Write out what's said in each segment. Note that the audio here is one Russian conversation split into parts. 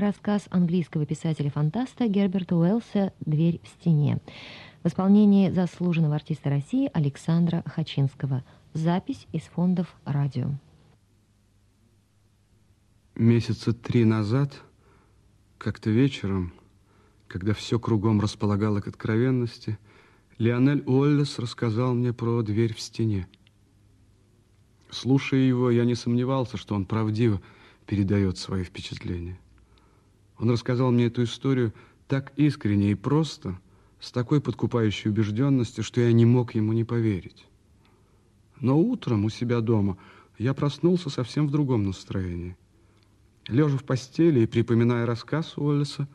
Рассказ английского писателя-фантаста Герберта Уэллса «Дверь в стене». В исполнении заслуженного артиста России Александра Хачинского. Запись из фондов радио. Месяца три назад, как-то вечером, когда все кругом располагало к откровенности, Леонель Уоллес рассказал мне про дверь в стене. Слушая его, я не сомневался, что он правдиво передает свои впечатления. Он рассказал мне эту историю так искренне и просто, с такой подкупающей убежденностью, что я не мог ему не поверить. Но утром у себя дома я проснулся совсем в другом настроении. Лежа в постели и припоминая рассказ Уоллеса,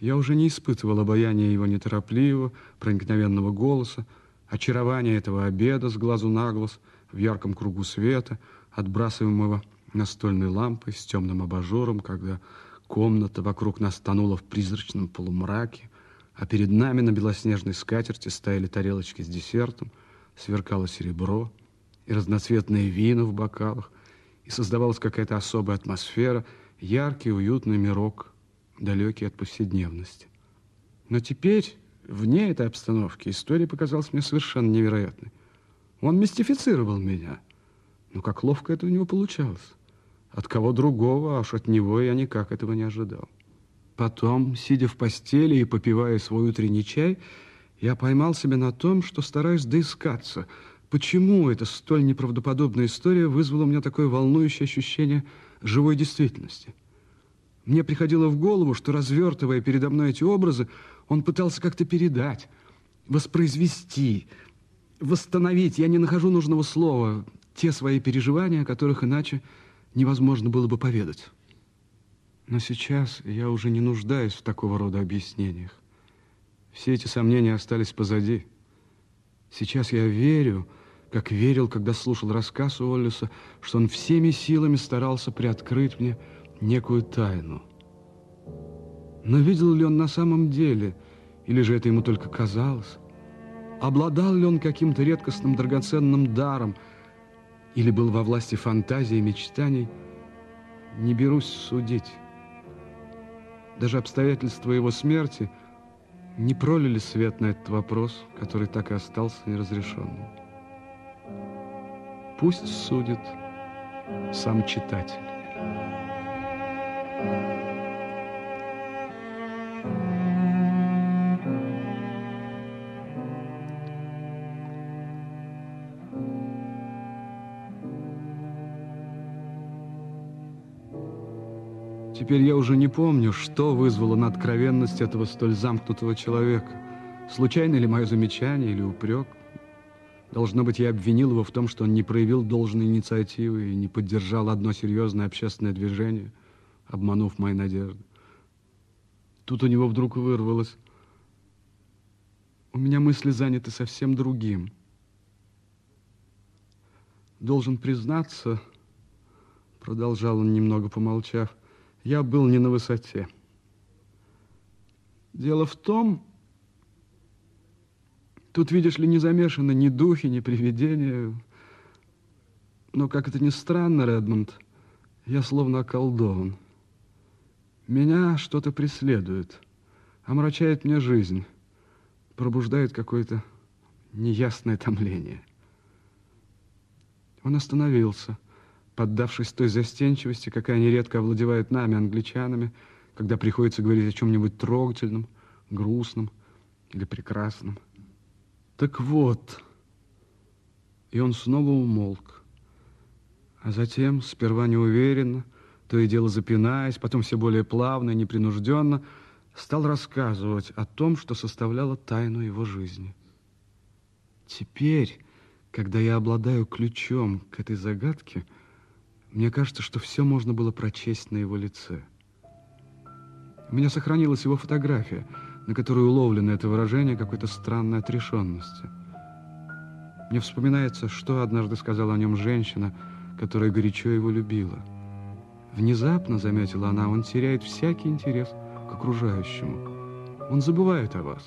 я уже не испытывал обаяния его неторопливого, проникновенного голоса, очарования этого обеда с глазу на глаз в ярком кругу света, отбрасываемого настольной лампой с темным абажуром, когда Комната вокруг нас тонула в призрачном полумраке, а перед нами на белоснежной скатерти стояли тарелочки с десертом, сверкало серебро и разноцветные вина в бокалах, и создавалась какая-то особая атмосфера, яркий, уютный мирок, далекий от повседневности. Но теперь, вне этой обстановки, история показалась мне совершенно невероятной. Он мистифицировал меня. Но как ловко это у него получалось. От кого другого, аж от него я никак этого не ожидал. Потом, сидя в постели и попивая свой утренний чай, я поймал себя на том, что стараюсь доискаться, почему эта столь неправдоподобная история вызвала у меня такое волнующее ощущение живой действительности. Мне приходило в голову, что, развертывая передо мной эти образы, он пытался как-то передать, воспроизвести, восстановить, я не нахожу нужного слова, те свои переживания, которых иначе невозможно было бы поведать. Но сейчас я уже не нуждаюсь в такого рода объяснениях. Все эти сомнения остались позади. Сейчас я верю, как верил, когда слушал рассказ Уоллеса, что он всеми силами старался приоткрыть мне некую тайну. Но видел ли он на самом деле, или же это ему только казалось? Обладал ли он каким-то редкостным драгоценным даром – или был во власти фантазии и мечтаний, не берусь судить. Даже обстоятельства его смерти не пролили свет на этот вопрос, который так и остался неразрешенным. Пусть судит сам читатель. Теперь я уже не помню, что вызвало на откровенность этого столь замкнутого человека. Случайно ли мое замечание или упрек? Должно быть, я обвинил его в том, что он не проявил должной инициативы и не поддержал одно серьезное общественное движение, обманув мои надежды. Тут у него вдруг вырвалось. У меня мысли заняты совсем другим. Должен признаться, продолжал он, немного помолчав, я был не на высоте. Дело в том, тут, видишь ли, не замешаны ни духи, ни привидения. Но, как это ни странно, Редмонд, я словно околдован. Меня что-то преследует, омрачает мне жизнь, пробуждает какое-то неясное томление. Он остановился поддавшись той застенчивости, какая нередко овладевает нами, англичанами, когда приходится говорить о чем-нибудь трогательном, грустном или прекрасном. Так вот, и он снова умолк. А затем, сперва неуверенно, то и дело запинаясь, потом все более плавно и непринужденно, стал рассказывать о том, что составляло тайну его жизни. Теперь, когда я обладаю ключом к этой загадке, мне кажется, что все можно было прочесть на его лице. У меня сохранилась его фотография, на которой уловлено это выражение какой-то странной отрешенности. Мне вспоминается, что однажды сказала о нем женщина, которая горячо его любила. Внезапно, заметила она, он теряет всякий интерес к окружающему. Он забывает о вас.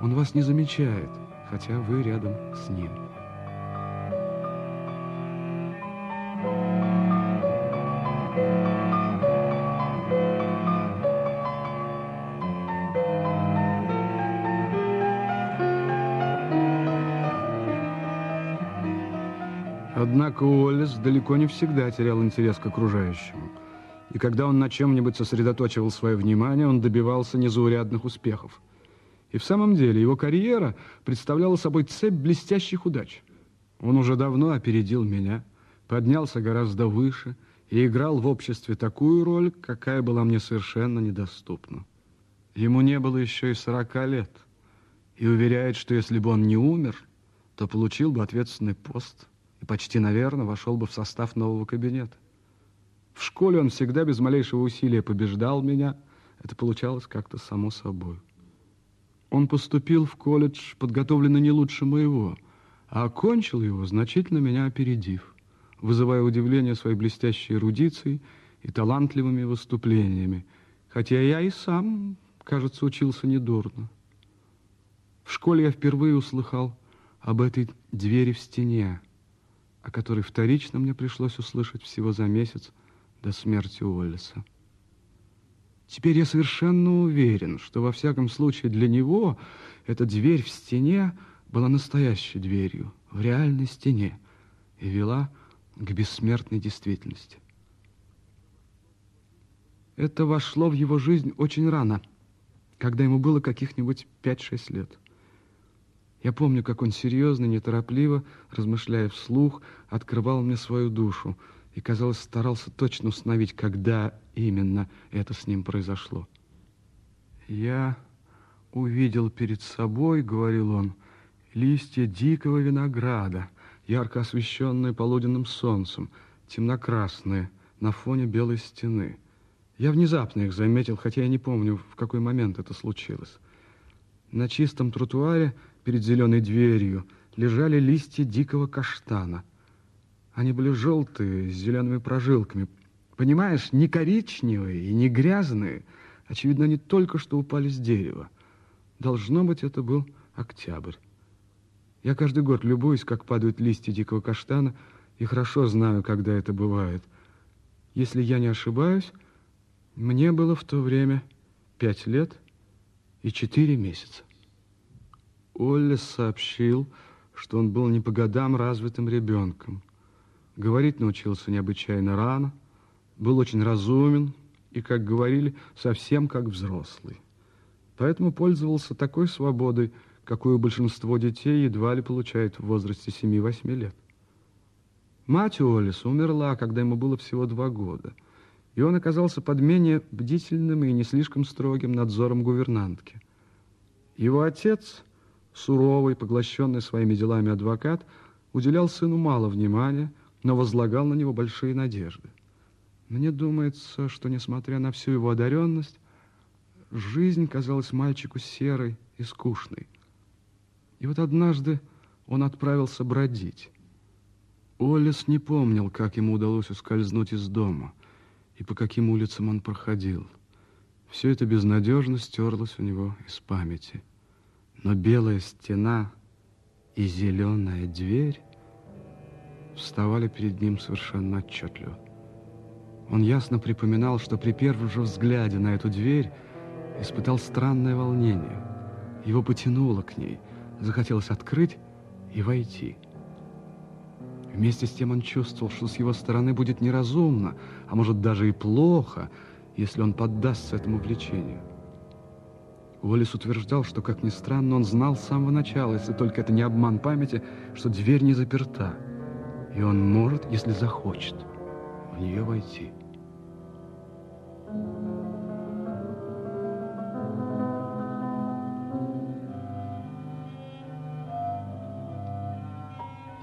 Он вас не замечает, хотя вы рядом с ним. Однако Уоллес далеко не всегда терял интерес к окружающему. И когда он на чем-нибудь сосредоточивал свое внимание, он добивался незаурядных успехов. И в самом деле его карьера представляла собой цепь блестящих удач. Он уже давно опередил меня, поднялся гораздо выше и играл в обществе такую роль, какая была мне совершенно недоступна. Ему не было еще и сорока лет, и уверяет, что если бы он не умер, то получил бы ответственный пост почти, наверное, вошел бы в состав нового кабинета. В школе он всегда без малейшего усилия побеждал меня. Это получалось как-то само собой. Он поступил в колледж, подготовленный не лучше моего, а окончил его, значительно меня опередив, вызывая удивление своей блестящей эрудицией и талантливыми выступлениями, хотя я и сам, кажется, учился недурно. В школе я впервые услыхал об этой двери в стене, о которой вторично мне пришлось услышать всего за месяц до смерти Уоллеса. Теперь я совершенно уверен, что во всяком случае для него эта дверь в стене была настоящей дверью, в реальной стене, и вела к бессмертной действительности. Это вошло в его жизнь очень рано, когда ему было каких-нибудь 5-6 лет. Я помню, как он серьезно, неторопливо, размышляя вслух, открывал мне свою душу и, казалось, старался точно установить, когда именно это с ним произошло. «Я увидел перед собой, — говорил он, — листья дикого винограда, ярко освещенные полуденным солнцем, темно-красные, на фоне белой стены. Я внезапно их заметил, хотя я не помню, в какой момент это случилось. На чистом тротуаре перед зеленой дверью лежали листья дикого каштана. Они были желтые, с зелеными прожилками. Понимаешь, не коричневые и не грязные. Очевидно, они только что упали с дерева. Должно быть, это был октябрь. Я каждый год любуюсь, как падают листья дикого каштана, и хорошо знаю, когда это бывает. Если я не ошибаюсь, мне было в то время пять лет и четыре месяца. Оллес сообщил, что он был не по годам развитым ребенком. Говорить научился необычайно рано, был очень разумен и, как говорили, совсем как взрослый. Поэтому пользовался такой свободой, какую большинство детей едва ли получает в возрасте 7-8 лет. Мать Уоллеса умерла, когда ему было всего два года, и он оказался под менее бдительным и не слишком строгим надзором гувернантки. Его отец суровый, поглощенный своими делами адвокат, уделял сыну мало внимания, но возлагал на него большие надежды. Мне думается, что, несмотря на всю его одаренность, жизнь казалась мальчику серой и скучной. И вот однажды он отправился бродить. Олес не помнил, как ему удалось ускользнуть из дома и по каким улицам он проходил. Все это безнадежно стерлось у него из памяти но белая стена и зеленая дверь вставали перед ним совершенно отчетливо. Он ясно припоминал, что при первом же взгляде на эту дверь испытал странное волнение. Его потянуло к ней, захотелось открыть и войти. Вместе с тем он чувствовал, что с его стороны будет неразумно, а может даже и плохо, если он поддастся этому влечению. Уоллес утверждал, что, как ни странно, он знал с самого начала, если только это не обман памяти, что дверь не заперта, и он может, если захочет, в нее войти.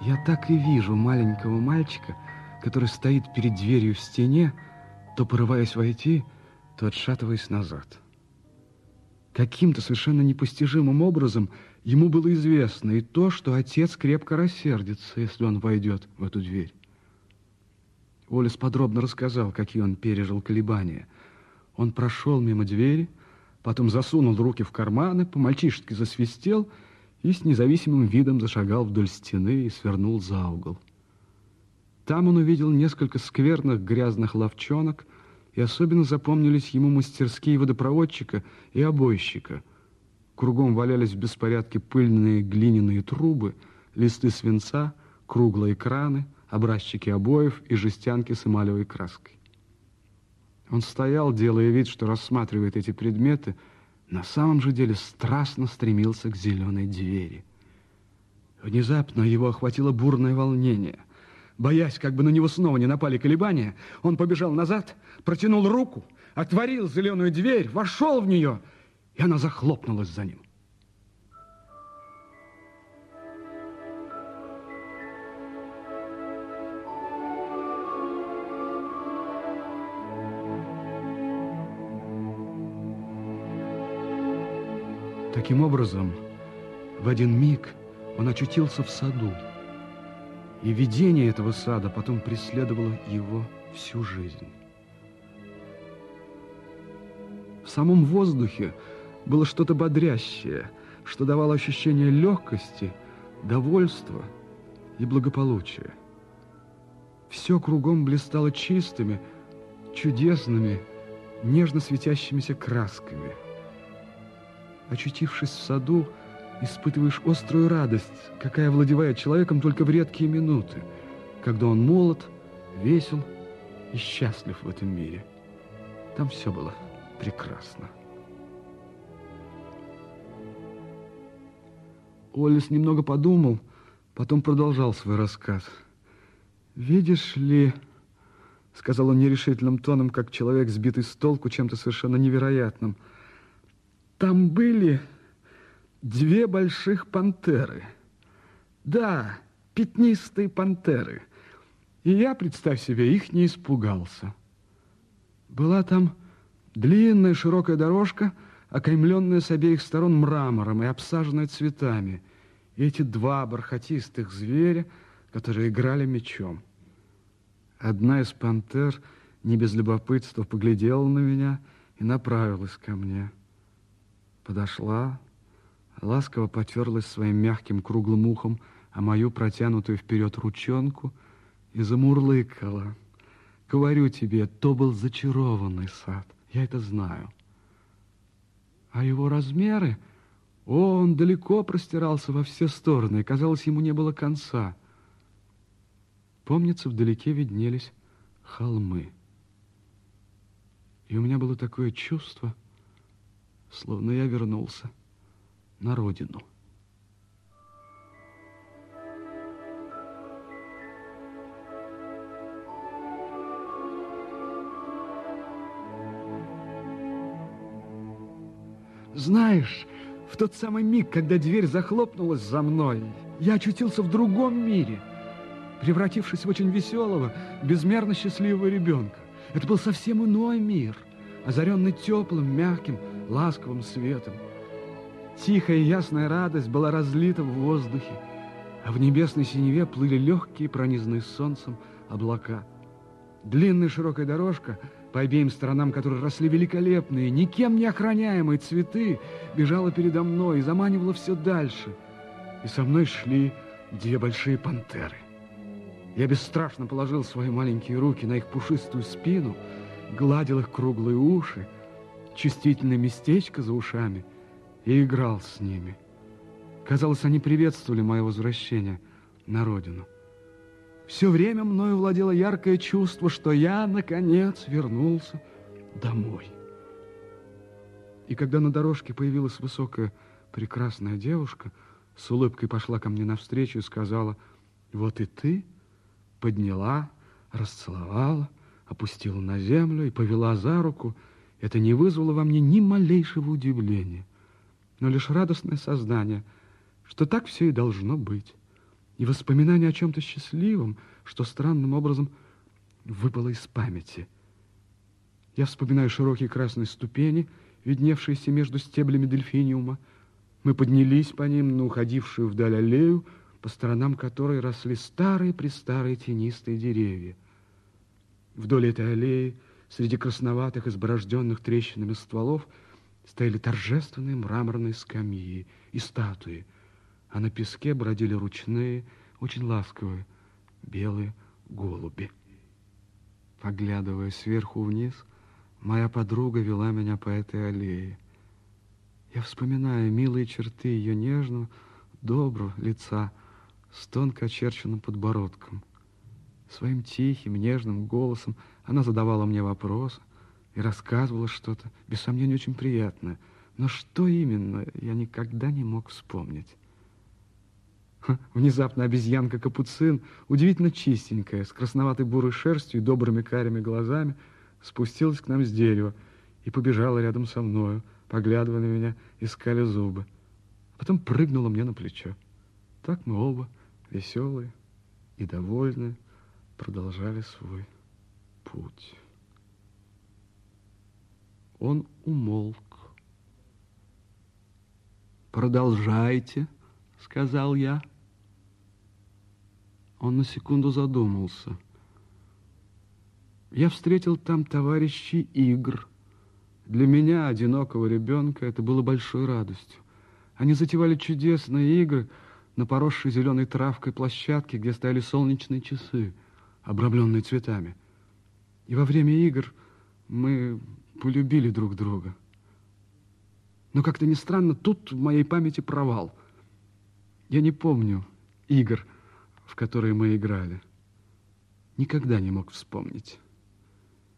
Я так и вижу маленького мальчика, который стоит перед дверью в стене, то порываясь войти, то отшатываясь назад. Каким-то совершенно непостижимым образом ему было известно и то, что отец крепко рассердится, если он войдет в эту дверь. Олес подробно рассказал, какие он пережил колебания. Он прошел мимо двери, потом засунул руки в карманы, по-мальчишески засвистел и с независимым видом зашагал вдоль стены и свернул за угол. Там он увидел несколько скверных грязных ловчонок, и особенно запомнились ему мастерские водопроводчика и обойщика. Кругом валялись в беспорядке пыльные глиняные трубы, листы свинца, круглые краны, образчики обоев и жестянки с эмалевой краской. Он стоял, делая вид, что рассматривает эти предметы, на самом же деле страстно стремился к зеленой двери. Внезапно его охватило бурное волнение. Боясь, как бы на него снова не напали колебания, он побежал назад, протянул руку, отворил зеленую дверь, вошел в нее, и она захлопнулась за ним. Таким образом, в один миг он очутился в саду, и видение этого сада потом преследовало его всю жизнь. В самом воздухе было что-то бодрящее, что давало ощущение легкости, довольства и благополучия. Все кругом блистало чистыми, чудесными, нежно светящимися красками – Очутившись в саду, испытываешь острую радость, какая владевает человеком только в редкие минуты, когда он молод, весел и счастлив в этом мире. Там все было прекрасно. Олис немного подумал, потом продолжал свой рассказ. «Видишь ли...» — сказал он нерешительным тоном, как человек, сбитый с толку чем-то совершенно невероятным — там были две больших пантеры. Да, пятнистые пантеры. И я, представь себе, их не испугался. Была там длинная широкая дорожка, окаймленная с обеих сторон мрамором и обсаженная цветами. И эти два бархатистых зверя, которые играли мечом. Одна из пантер не без любопытства поглядела на меня и направилась ко мне подошла, ласково потерлась своим мягким круглым ухом а мою протянутую вперед ручонку и замурлыкала. Говорю тебе, то был зачарованный сад, я это знаю. А его размеры, о, он далеко простирался во все стороны, и, казалось, ему не было конца. Помнится, вдалеке виднелись холмы. И у меня было такое чувство, словно я вернулся на родину. Знаешь, в тот самый миг, когда дверь захлопнулась за мной, я очутился в другом мире, превратившись в очень веселого, безмерно счастливого ребенка. Это был совсем иной мир, озаренный теплым, мягким, ласковым светом. Тихая и ясная радость была разлита в воздухе, а в небесной синеве плыли легкие, пронизанные солнцем облака. Длинная широкая дорожка, по обеим сторонам которой росли великолепные, никем не охраняемые цветы, бежала передо мной и заманивала все дальше. И со мной шли две большие пантеры. Я бесстрашно положил свои маленькие руки на их пушистую спину, гладил их круглые уши, чувствительное местечко за ушами и играл с ними. Казалось, они приветствовали мое возвращение на родину. Все время мною владело яркое чувство, что я, наконец, вернулся домой. И когда на дорожке появилась высокая, прекрасная девушка, с улыбкой пошла ко мне навстречу и сказала, вот и ты подняла, расцеловала, опустила на землю и повела за руку, это не вызвало во мне ни малейшего удивления, но лишь радостное сознание, что так все и должно быть, и воспоминание о чем-то счастливом, что странным образом выпало из памяти. Я вспоминаю широкие красные ступени, видневшиеся между стеблями дельфиниума. Мы поднялись по ним на уходившую вдаль аллею, по сторонам которой росли старые-престарые тенистые деревья. Вдоль этой аллеи Среди красноватых, изборожденных трещинами стволов стояли торжественные мраморные скамьи и статуи, а на песке бродили ручные, очень ласковые, белые голуби. Поглядывая сверху вниз, моя подруга вела меня по этой аллее. Я вспоминаю милые черты ее нежного, доброго лица с тонко очерченным подбородком. Своим тихим, нежным голосом она задавала мне вопросы и рассказывала что-то, без сомнения, очень приятное. Но что именно, я никогда не мог вспомнить. Внезапно обезьянка-капуцин, удивительно чистенькая, с красноватой бурой шерстью и добрыми карими глазами, спустилась к нам с дерева и побежала рядом со мною, поглядывая на меня, искали зубы. Потом прыгнула мне на плечо. Так мы оба, веселые и довольные, продолжали свой путь. Он умолк. «Продолжайте», — сказал я. Он на секунду задумался. Я встретил там товарищей игр. Для меня, одинокого ребенка, это было большой радостью. Они затевали чудесные игры на поросшей зеленой травкой площадке, где стояли солнечные часы, обрамленные цветами. И во время игр мы полюбили друг друга. Но как-то ни странно, тут в моей памяти провал. Я не помню игр, в которые мы играли. Никогда не мог вспомнить.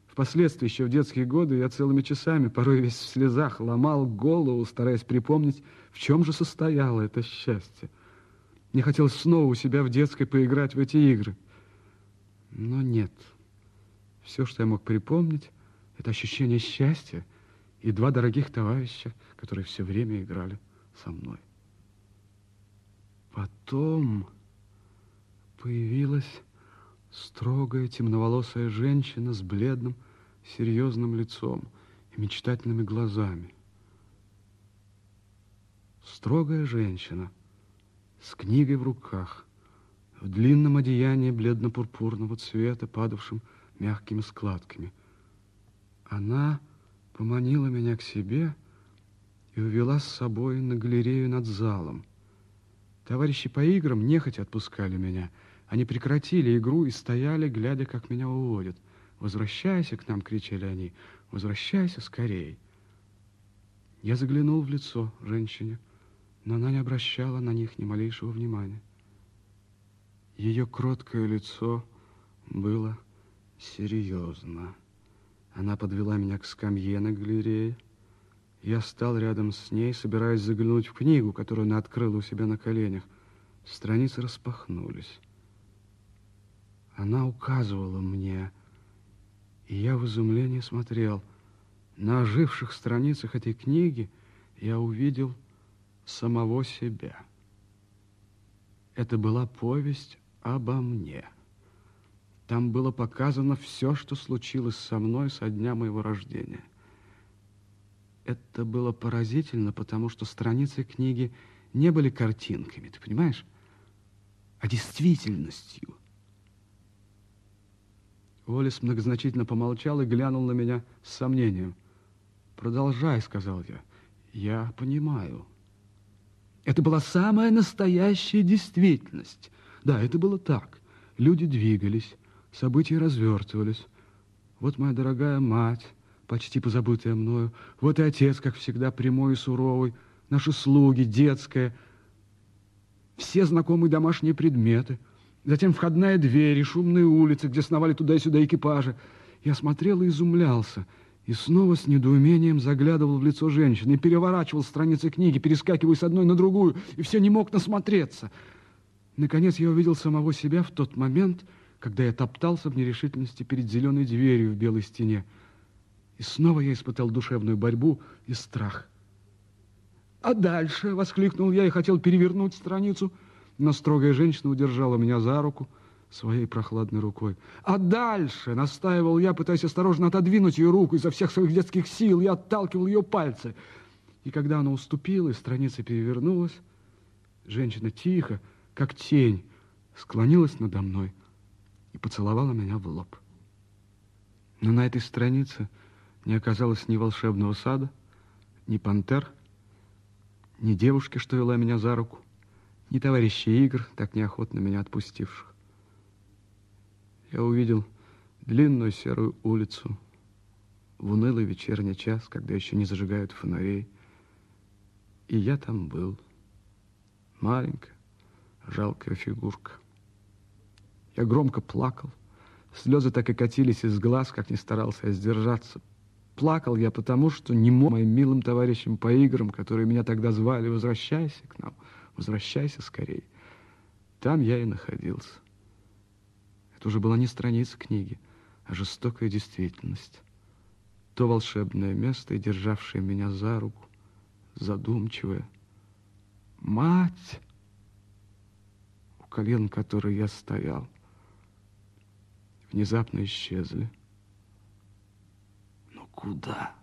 Впоследствии, еще в детские годы, я целыми часами, порой весь в слезах, ломал голову, стараясь припомнить, в чем же состояло это счастье. Мне хотелось снова у себя в детской поиграть в эти игры. Но нет. Все, что я мог припомнить, это ощущение счастья и два дорогих товарища, которые все время играли со мной. Потом появилась строгая темноволосая женщина с бледным, серьезным лицом и мечтательными глазами. Строгая женщина с книгой в руках, в длинном одеянии бледно-пурпурного цвета, падавшим мягкими складками. Она поманила меня к себе и увела с собой на галерею над залом. Товарищи по играм нехотя отпускали меня. Они прекратили игру и стояли, глядя, как меня уводят. «Возвращайся к нам!» — кричали они. «Возвращайся скорей!» Я заглянул в лицо женщине, но она не обращала на них ни малейшего внимания. Ее кроткое лицо было серьезно. Она подвела меня к скамье на галерее, я стал рядом с ней, собираясь заглянуть в книгу, которую она открыла у себя на коленях. Страницы распахнулись. Она указывала мне, и я в изумлении смотрел. На оживших страницах этой книги я увидел самого себя. Это была повесть обо мне. Там было показано все, что случилось со мной со дня моего рождения – это было поразительно, потому что страницы книги не были картинками, ты понимаешь, а действительностью. Уоллес многозначительно помолчал и глянул на меня с сомнением. «Продолжай», — сказал я. «Я понимаю». Это была самая настоящая действительность. Да, это было так. Люди двигались, события развертывались. Вот моя дорогая мать, почти позабытая мною. Вот и отец, как всегда, прямой и суровый. Наши слуги, детская. Все знакомые домашние предметы. Затем входная дверь и шумные улицы, где сновали туда и сюда экипажи. Я смотрел и изумлялся. И снова с недоумением заглядывал в лицо женщины и переворачивал страницы книги, перескакивая с одной на другую, и все не мог насмотреться. Наконец я увидел самого себя в тот момент, когда я топтался в нерешительности перед зеленой дверью в белой стене. И снова я испытал душевную борьбу и страх. «А дальше?» — воскликнул я и хотел перевернуть страницу, но строгая женщина удержала меня за руку своей прохладной рукой. «А дальше?» — настаивал я, пытаясь осторожно отодвинуть ее руку изо всех своих детских сил. Я отталкивал ее пальцы. И когда она уступила, и страница перевернулась, женщина тихо, как тень, склонилась надо мной и поцеловала меня в лоб. Но на этой странице не оказалось ни волшебного сада, ни пантер, ни девушки, что вела меня за руку, ни товарищей игр, так неохотно меня отпустивших. Я увидел длинную серую улицу в унылый вечерний час, когда еще не зажигают фонарей. И я там был. Маленькая, жалкая фигурка. Я громко плакал. Слезы так и катились из глаз, как не старался я сдержаться. Плакал я потому, что не мог моим милым товарищам по играм, которые меня тогда звали, возвращайся к нам, возвращайся скорее. Там я и находился. Это уже была не страница книги, а жестокая действительность. То волшебное место, державшее меня за руку, задумчивое. Мать, у колен которой я стоял, внезапно исчезли. Но куда?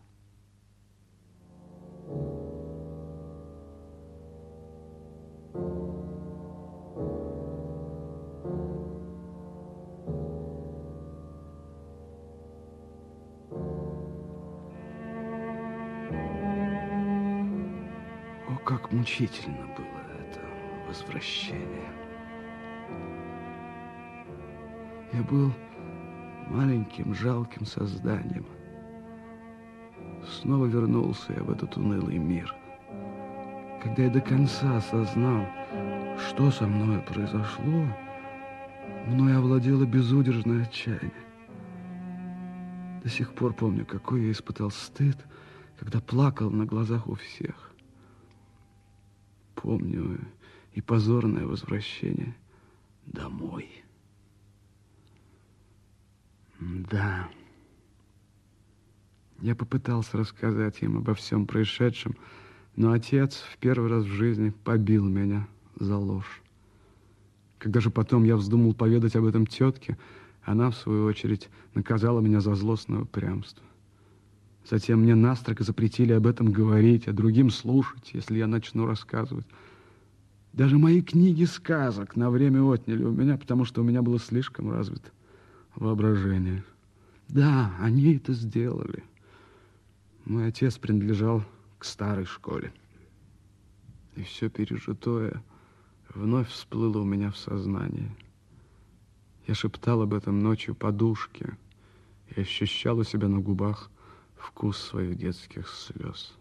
О, как мучительно было это возвращение. Я был маленьким, жалким созданием. Снова вернулся я в этот унылый мир. Когда я до конца осознал, что со мной произошло, мной овладело безудержное отчаяние. До сих пор помню, какой я испытал стыд, когда плакал на глазах у всех. Помню и позорное возвращение домой. Да. Я попытался рассказать им обо всем происшедшем, но отец в первый раз в жизни побил меня за ложь. Когда же потом я вздумал поведать об этом тетке, она, в свою очередь, наказала меня за злостное упрямство. Затем мне настрого запретили об этом говорить, а другим слушать, если я начну рассказывать. Даже мои книги сказок на время отняли у меня, потому что у меня было слишком развито воображение. Да, они это сделали. Мой отец принадлежал к старой школе. И все пережитое вновь всплыло у меня в сознание. Я шептал об этом ночью подушке и ощущал у себя на губах вкус своих детских слез.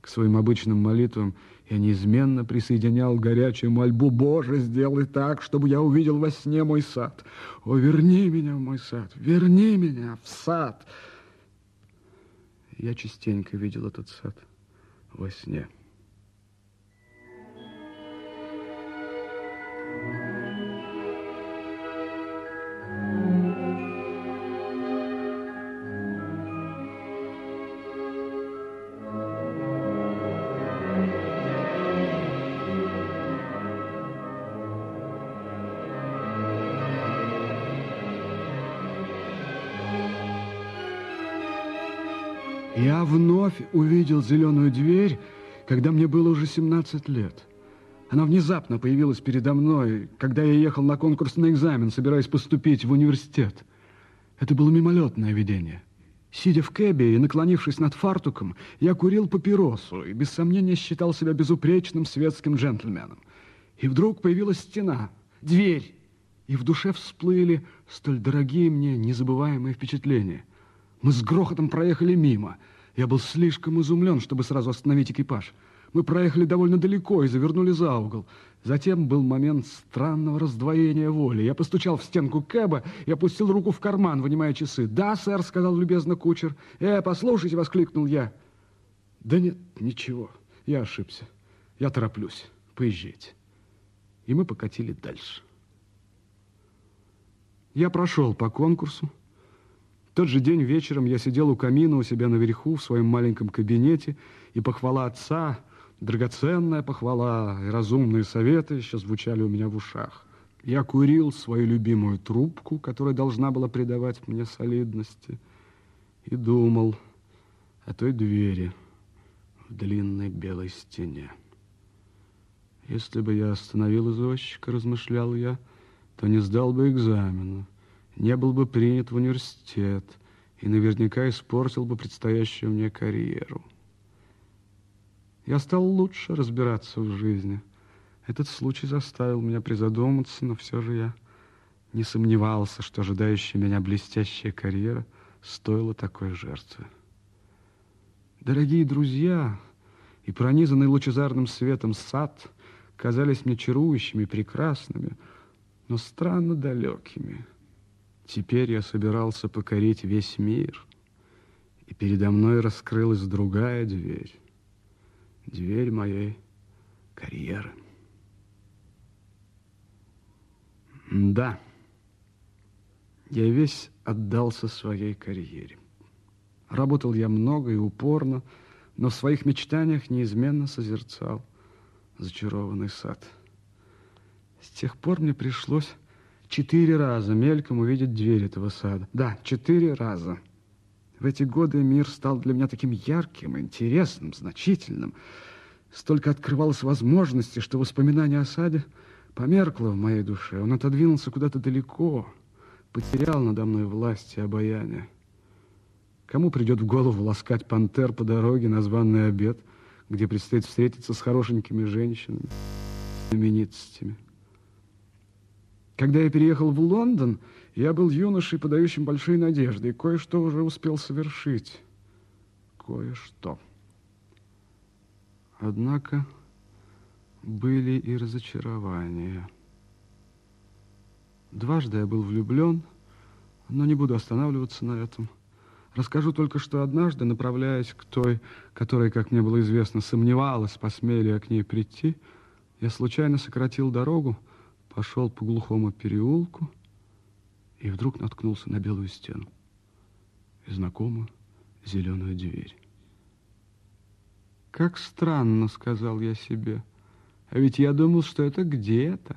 К своим обычным молитвам я неизменно присоединял горячую мольбу «Боже, сделай так, чтобы я увидел во сне мой сад! О, верни меня в мой сад! Верни меня в сад!» Я частенько видел этот сад во сне. Я вновь увидел зеленую дверь, когда мне было уже 17 лет. Она внезапно появилась передо мной, когда я ехал на конкурсный экзамен, собираясь поступить в университет. Это было мимолетное видение. Сидя в кэбе и наклонившись над фартуком, я курил папиросу и без сомнения считал себя безупречным светским джентльменом. И вдруг появилась стена, дверь, и в душе всплыли столь дорогие мне незабываемые впечатления – мы с грохотом проехали мимо. Я был слишком изумлен, чтобы сразу остановить экипаж. Мы проехали довольно далеко и завернули за угол. Затем был момент странного раздвоения воли. Я постучал в стенку кэба и опустил руку в карман, вынимая часы. «Да, сэр», — сказал любезно кучер. «Э, послушайте», — воскликнул я. «Да нет, ничего, я ошибся. Я тороплюсь. Поезжайте». И мы покатили дальше. Я прошел по конкурсу тот же день вечером я сидел у камина у себя наверху в своем маленьком кабинете, и похвала отца, драгоценная похвала и разумные советы еще звучали у меня в ушах. Я курил свою любимую трубку, которая должна была придавать мне солидности, и думал о той двери в длинной белой стене. Если бы я остановил извозчика, размышлял я, то не сдал бы экзамена не был бы принят в университет и наверняка испортил бы предстоящую мне карьеру. Я стал лучше разбираться в жизни. Этот случай заставил меня призадуматься, но все же я не сомневался, что ожидающая меня блестящая карьера стоила такой жертвы. Дорогие друзья и пронизанный лучезарным светом сад казались мне чарующими, прекрасными, но странно далекими. Теперь я собирался покорить весь мир, и передо мной раскрылась другая дверь. Дверь моей карьеры. Да, я весь отдался своей карьере. Работал я много и упорно, но в своих мечтаниях неизменно созерцал зачарованный сад. С тех пор мне пришлось четыре раза мельком увидеть дверь этого сада. Да, четыре раза. В эти годы мир стал для меня таким ярким, интересным, значительным. Столько открывалось возможностей, что воспоминание о саде померкло в моей душе. Он отодвинулся куда-то далеко, потерял надо мной власть и обаяние. Кому придет в голову ласкать пантер по дороге на званный обед, где предстоит встретиться с хорошенькими женщинами, знаменитостями? Когда я переехал в Лондон, я был юношей, подающим большие надежды, и кое-что уже успел совершить. Кое-что. Однако были и разочарования. Дважды я был влюблен, но не буду останавливаться на этом. Расскажу только, что однажды, направляясь к той, которая, как мне было известно, сомневалась, посмею ли я к ней прийти, я случайно сократил дорогу, пошел по глухому переулку и вдруг наткнулся на белую стену и знакомую зеленую дверь. Как странно, сказал я себе, а ведь я думал, что это где-то.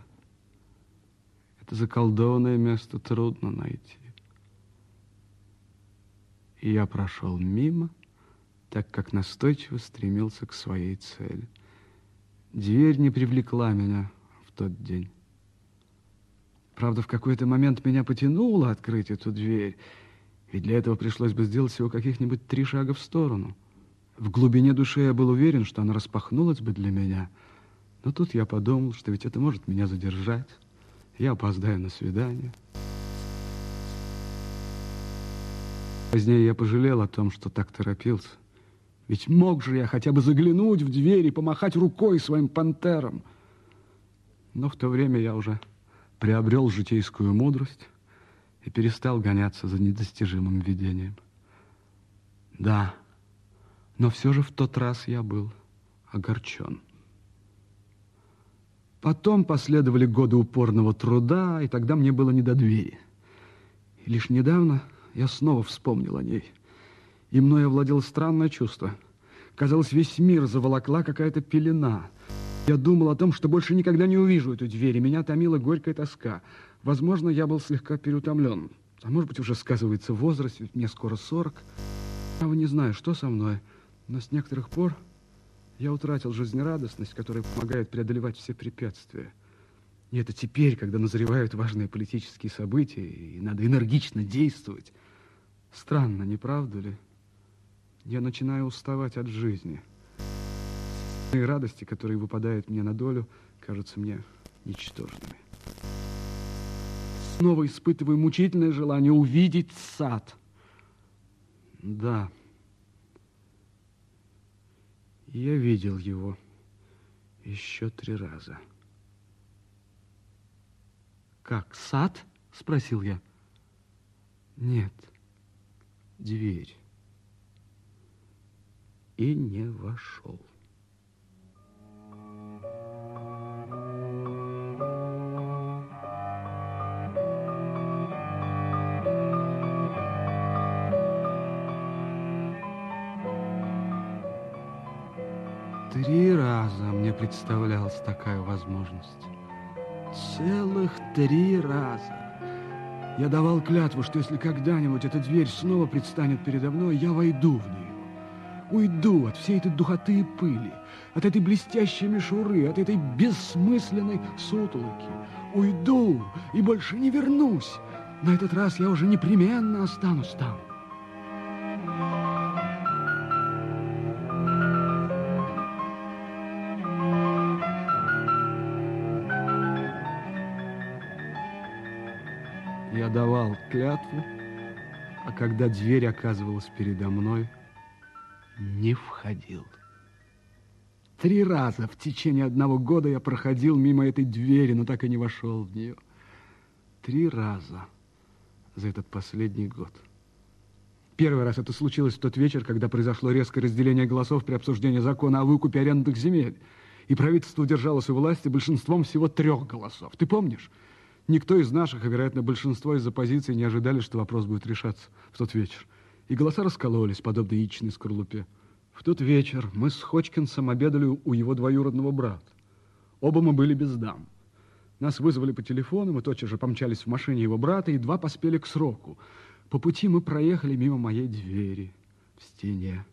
Это заколдованное место трудно найти. И я прошел мимо, так как настойчиво стремился к своей цели. Дверь не привлекла меня в тот день. Правда, в какой-то момент меня потянуло открыть эту дверь, ведь для этого пришлось бы сделать всего каких-нибудь три шага в сторону. В глубине души я был уверен, что она распахнулась бы для меня, но тут я подумал, что ведь это может меня задержать. Я опоздаю на свидание. Позднее я пожалел о том, что так торопился. Ведь мог же я хотя бы заглянуть в дверь и помахать рукой своим пантерам. Но в то время я уже приобрел житейскую мудрость и перестал гоняться за недостижимым видением. Да, но все же в тот раз я был огорчен. Потом последовали годы упорного труда, и тогда мне было не до двери. И лишь недавно я снова вспомнил о ней. И мной овладело странное чувство. Казалось, весь мир заволокла какая-то пелена. Я думал о том, что больше никогда не увижу эту дверь, и меня томила горькая тоска. Возможно, я был слегка переутомлен. А может быть, уже сказывается возраст, ведь мне скоро сорок. Я не знаю, что со мной, но с некоторых пор я утратил жизнерадостность, которая помогает преодолевать все препятствия. И это теперь, когда назревают важные политические события, и надо энергично действовать. Странно, не правда ли? Я начинаю уставать от жизни. И радости, которые выпадают мне на долю, кажутся мне ничтожными. Снова испытываю мучительное желание увидеть сад. Да. Я видел его еще три раза. Как, сад? Спросил я. Нет дверь и не вошел. Мне представлялась такая возможность. Целых три раза. Я давал клятву, что если когда-нибудь эта дверь снова предстанет передо мной, я войду в нее. Уйду от всей этой духоты и пыли, от этой блестящей мишуры, от этой бессмысленной сутолоки. Уйду и больше не вернусь. На этот раз я уже непременно останусь там. Клятву, а когда дверь оказывалась передо мной, не входил. Три раза в течение одного года я проходил мимо этой двери, но так и не вошел в нее. три раза за этот последний год. Первый раз это случилось в тот вечер, когда произошло резкое разделение голосов при обсуждении закона о выкупе арендных земель. И правительство удержалось у власти большинством всего трех голосов. Ты помнишь? Никто из наших, а, вероятно, большинство из оппозиции не ожидали, что вопрос будет решаться в тот вечер. И голоса раскололись, подобно яичной скорлупе. В тот вечер мы с Хочкинсом обедали у его двоюродного брата. Оба мы были без дам. Нас вызвали по телефону, мы тотчас же помчались в машине его брата, и едва поспели к сроку. По пути мы проехали мимо моей двери в стене.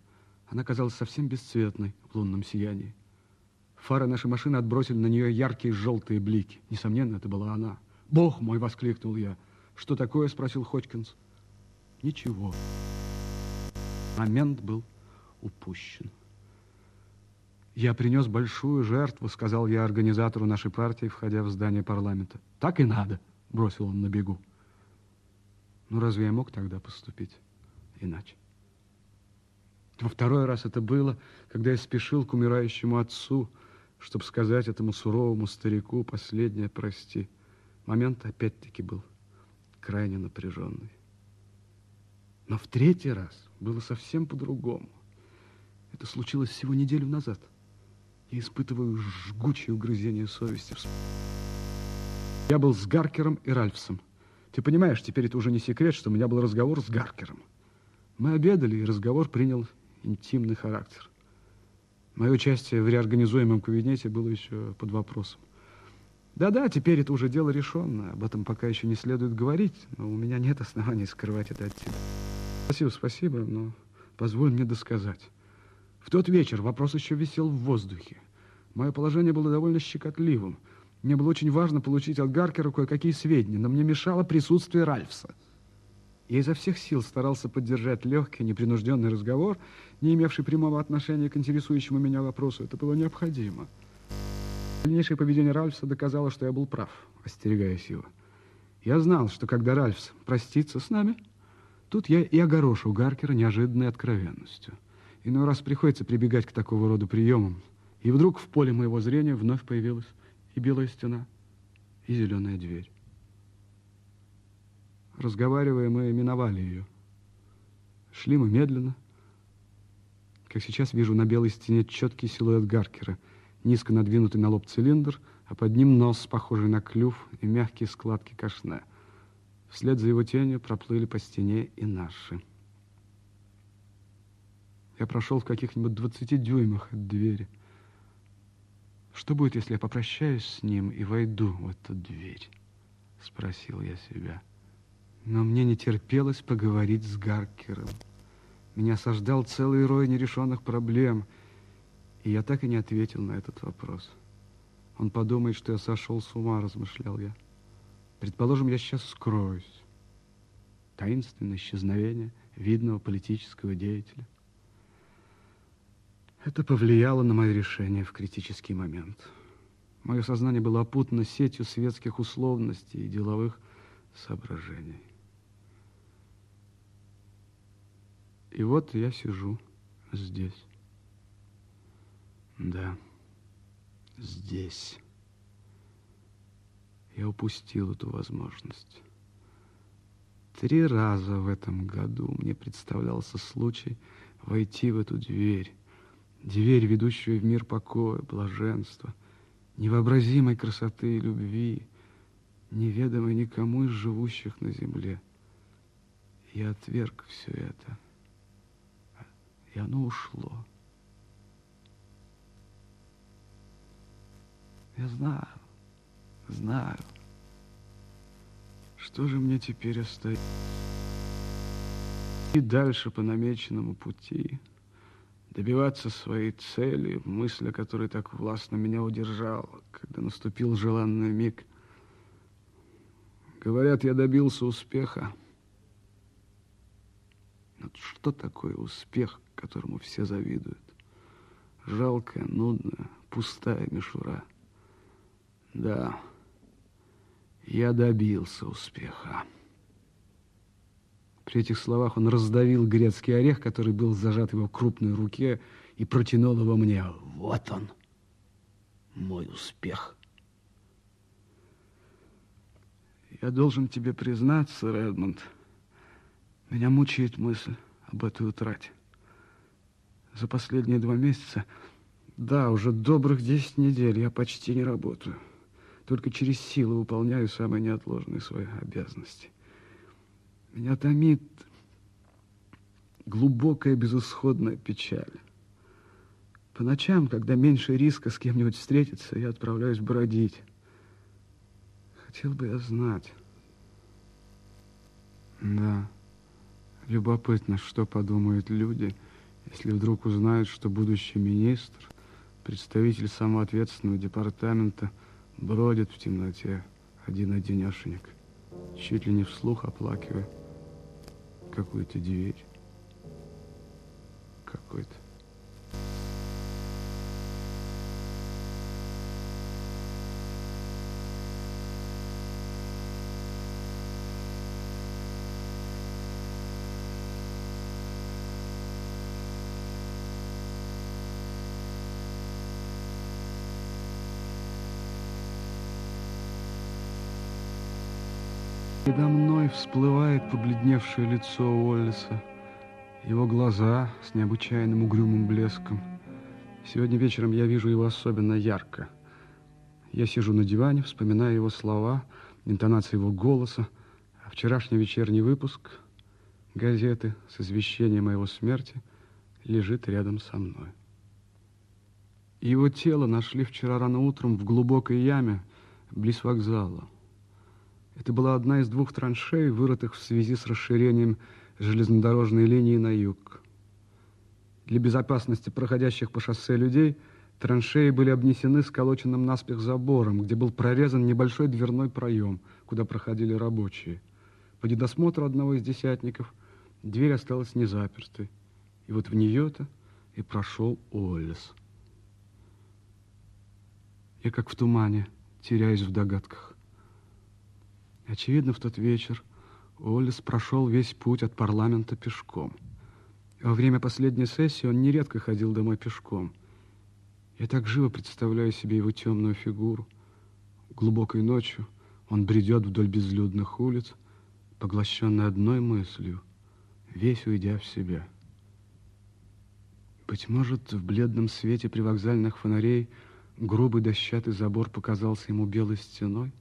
Она казалась совсем бесцветной в лунном сиянии. Фары нашей машины отбросили на нее яркие желтые блики. Несомненно, это была она. «Бог мой!» — воскликнул я. «Что такое?» — спросил Хотькинс. «Ничего». Момент был упущен. «Я принес большую жертву», — сказал я организатору нашей партии, входя в здание парламента. «Так и надо», — бросил он на бегу. Ну, разве я мог тогда поступить иначе? Во второй раз это было, когда я спешил к умирающему отцу, чтобы сказать этому суровому старику последнее «прости». Момент опять-таки был крайне напряженный. Но в третий раз было совсем по-другому. Это случилось всего неделю назад. Я испытываю жгучее угрызение совести. Я был с Гаркером и Ральфсом. Ты понимаешь, теперь это уже не секрет, что у меня был разговор с Гаркером. Мы обедали, и разговор принял интимный характер. Мое участие в реорганизуемом кабинете было еще под вопросом. Да-да, теперь это уже дело решенное. Об этом пока еще не следует говорить, но у меня нет оснований скрывать это от тебя. Спасибо, спасибо, но позволь мне досказать. В тот вечер вопрос еще висел в воздухе. Мое положение было довольно щекотливым – мне было очень важно получить от Гаркера кое-какие сведения, но мне мешало присутствие Ральфса. Я изо всех сил старался поддержать легкий, непринужденный разговор, не имевший прямого отношения к интересующему меня вопросу. Это было необходимо. Дальнейшее поведение Ральфса доказало, что я был прав, остерегаясь его. Я знал, что когда Ральфс простится с нами, тут я и огорошу Гаркера неожиданной откровенностью. Иной раз приходится прибегать к такого рода приемам. И вдруг в поле моего зрения вновь появилась и белая стена, и зеленая дверь. Разговаривая, мы миновали ее. Шли мы медленно. Как сейчас вижу на белой стене четкий силуэт Гаркера, низко надвинутый на лоб цилиндр, а под ним нос, похожий на клюв, и мягкие складки кашне. Вслед за его тенью проплыли по стене и наши. Я прошел в каких-нибудь двадцати дюймах от двери. Что будет, если я попрощаюсь с ним и войду в эту дверь? Спросил я себя. Но мне не терпелось поговорить с Гаркером. Меня осаждал целый рой нерешенных проблем, и я так и не ответил на этот вопрос. Он подумает, что я сошел с ума, размышлял я. Предположим, я сейчас скроюсь. Таинственное исчезновение видного политического деятеля. Это повлияло на мое решение в критический момент. Мое сознание было опутано сетью светских условностей и деловых соображений. И вот я сижу здесь. Да, здесь. Я упустил эту возможность. Три раза в этом году мне представлялся случай войти в эту дверь, дверь, ведущую в мир покоя, блаженства, невообразимой красоты и любви, неведомой никому из живущих на земле. Я отверг все это, и оно ушло. Я знаю, знаю, что же мне теперь остается. И дальше по намеченному пути – добиваться своей цели, мысль о так властно меня удержала, когда наступил желанный миг. Говорят, я добился успеха. Но что такое успех, которому все завидуют? Жалкая, нудная, пустая мишура. Да, я добился успеха. При этих словах он раздавил грецкий орех, который был зажат в его крупной руке, и протянул его мне. Вот он, мой успех. Я должен тебе признаться, Редмонд, меня мучает мысль об этой утрате. За последние два месяца, да, уже добрых десять недель я почти не работаю. Только через силу выполняю самые неотложные свои обязанности. Меня томит глубокая безысходная печаль. По ночам, когда меньше риска с кем-нибудь встретиться, я отправляюсь бродить. Хотел бы я знать. Да, любопытно, что подумают люди, если вдруг узнают, что будущий министр, представитель самоответственного департамента, бродит в темноте один-одинешенек, чуть ли не вслух оплакивая какую-то дверь какой-то. Передо мной всплывает побледневшее лицо Уоллеса. Его глаза с необычайным угрюмым блеском. Сегодня вечером я вижу его особенно ярко. Я сижу на диване, вспоминаю его слова, интонации его голоса, а вчерашний вечерний выпуск газеты с извещением о его смерти лежит рядом со мной. Его тело нашли вчера рано утром в глубокой яме близ вокзала. Это была одна из двух траншей, вырытых в связи с расширением железнодорожной линии на юг. Для безопасности проходящих по шоссе людей траншеи были обнесены сколоченным наспех забором, где был прорезан небольшой дверной проем, куда проходили рабочие. По недосмотру одного из десятников дверь осталась незапертой. И вот в нее-то и прошел Оллес. Я как в тумане, теряюсь в догадках. Очевидно, в тот вечер Уоллес прошел весь путь от парламента пешком. Во время последней сессии он нередко ходил домой пешком. Я так живо представляю себе его темную фигуру. Глубокой ночью он бредет вдоль безлюдных улиц, поглощенный одной мыслью, весь уйдя в себя. Быть может, в бледном свете привокзальных фонарей грубый дощатый забор показался ему белой стеной?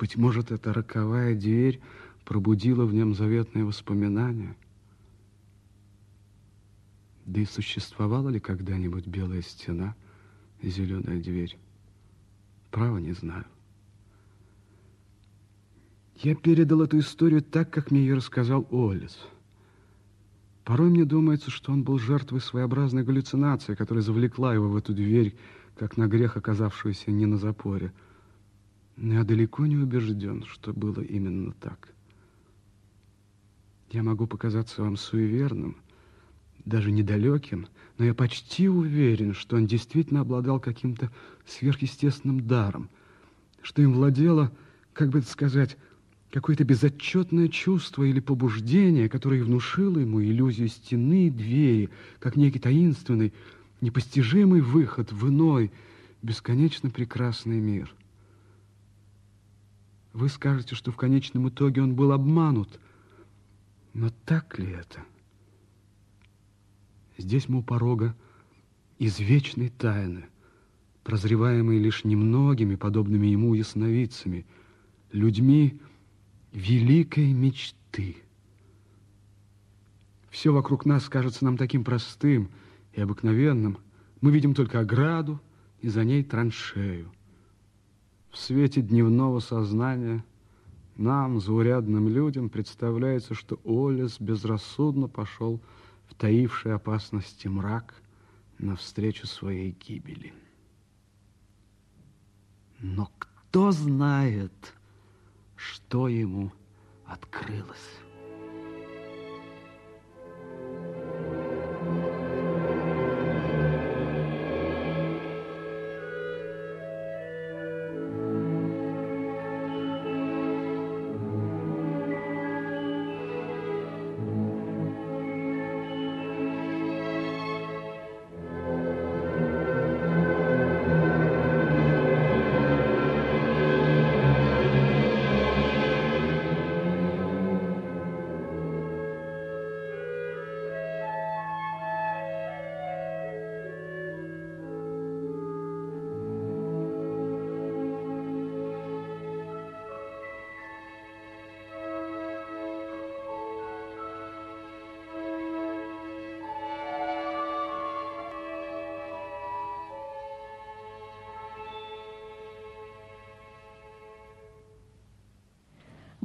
Быть может, эта роковая дверь пробудила в нем заветные воспоминания. Да и существовала ли когда-нибудь белая стена и зеленая дверь? Право не знаю. Я передал эту историю так, как мне ее рассказал Оллес. Порой мне думается, что он был жертвой своеобразной галлюцинации, которая завлекла его в эту дверь, как на грех, оказавшуюся не на запоре – я далеко не убежден, что было именно так. Я могу показаться вам суеверным, даже недалеким, но я почти уверен, что он действительно обладал каким-то сверхъестественным даром, что им владело, как бы это сказать, какое-то безотчетное чувство или побуждение, которое внушило ему иллюзию стены и двери, как некий таинственный, непостижимый выход в иной, бесконечно прекрасный мир. Вы скажете, что в конечном итоге он был обманут. Но так ли это? Здесь мы у порога извечной тайны, прозреваемой лишь немногими, подобными ему ясновидцами, людьми великой мечты. Все вокруг нас кажется нам таким простым и обыкновенным. Мы видим только ограду и за ней траншею. В свете дневного сознания нам, заурядным людям, представляется, что Олес безрассудно пошел в таивший опасности мрак навстречу своей гибели. Но кто знает, что ему открылось?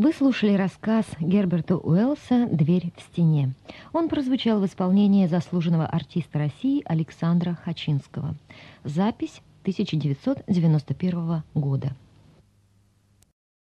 Вы слушали рассказ Герберта Уэллса «Дверь в стене». Он прозвучал в исполнении заслуженного артиста России Александра Хачинского. Запись 1991 года.